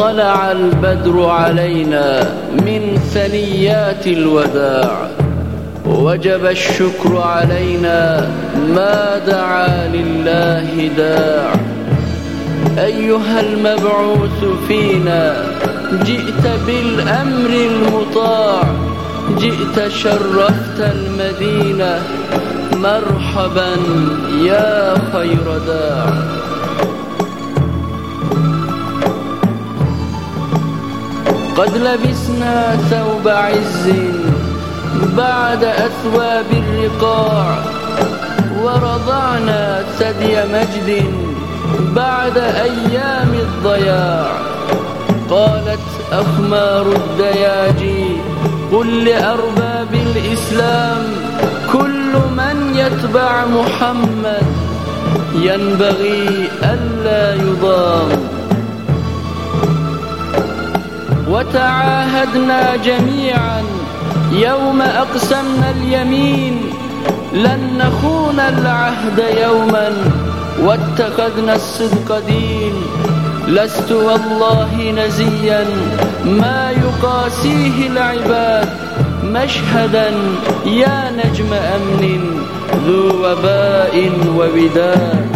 طلع البدر علينا من ثنيات الوداع. وجب الشكر علينا ما دعا لله داع. أيها المبعوث فينا جئت بالأمر المطاع. جئت شرفت المدينة. مرحبا يا خير داع. قد لبسنا ثوب عز بعد أثواب الرقاع ورضعنا ثدي مجد بعد أيام الضياع قالت أخمار الدياجي قل لأرباب الإسلام كل من يتبع محمد ينبغي ألا يضام وتعاهدنا جميعا. يوم أقسمنا اليمين لن نخون العهد يوما. واتخذنا الصدق دين. لست والله نزيا. ما يقاسيه العباد. مشهدا يا نجم أمن. ذو وباء ووداد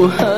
برهان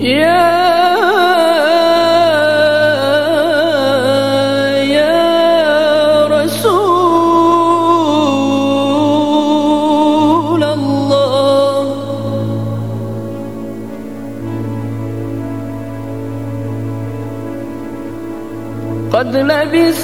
يا يا رسول الله. قد لبس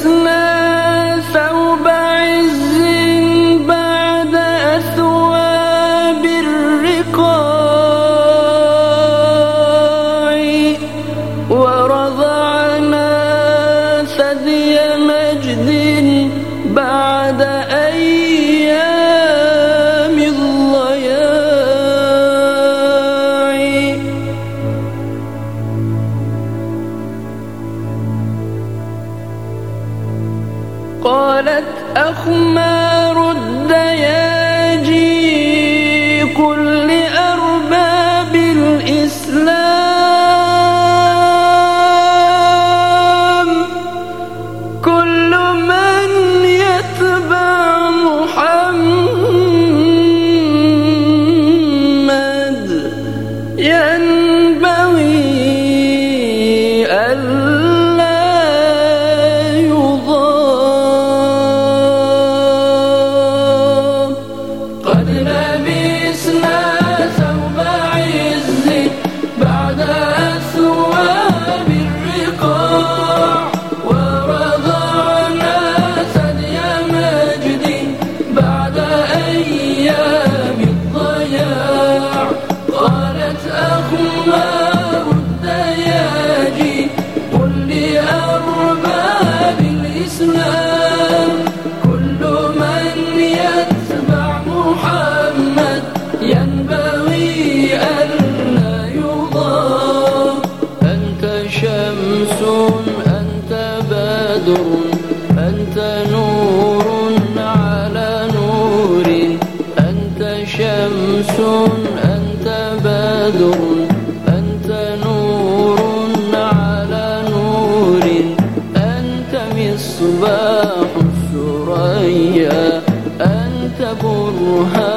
صباح الثريا أنت برهان.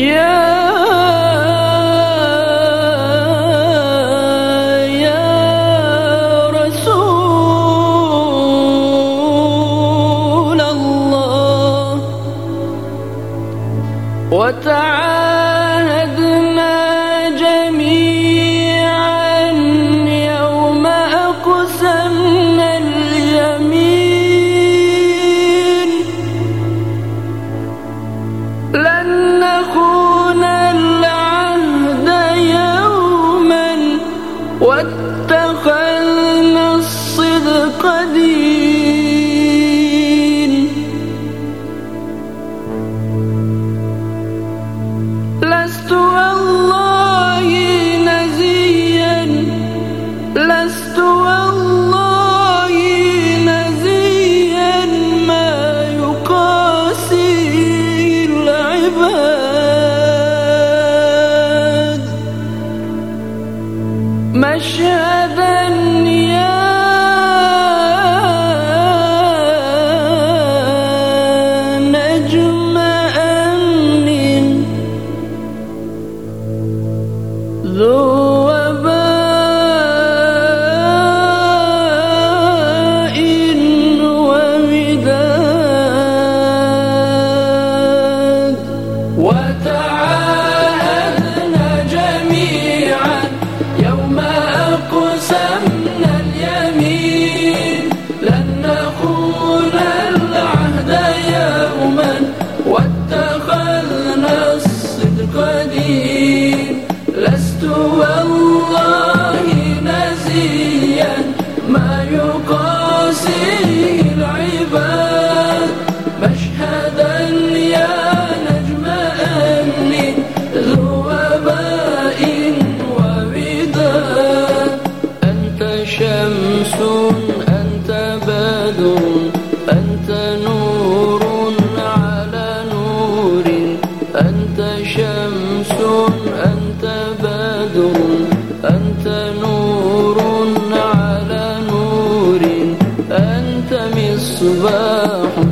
يا رسول وتعالى subhanahu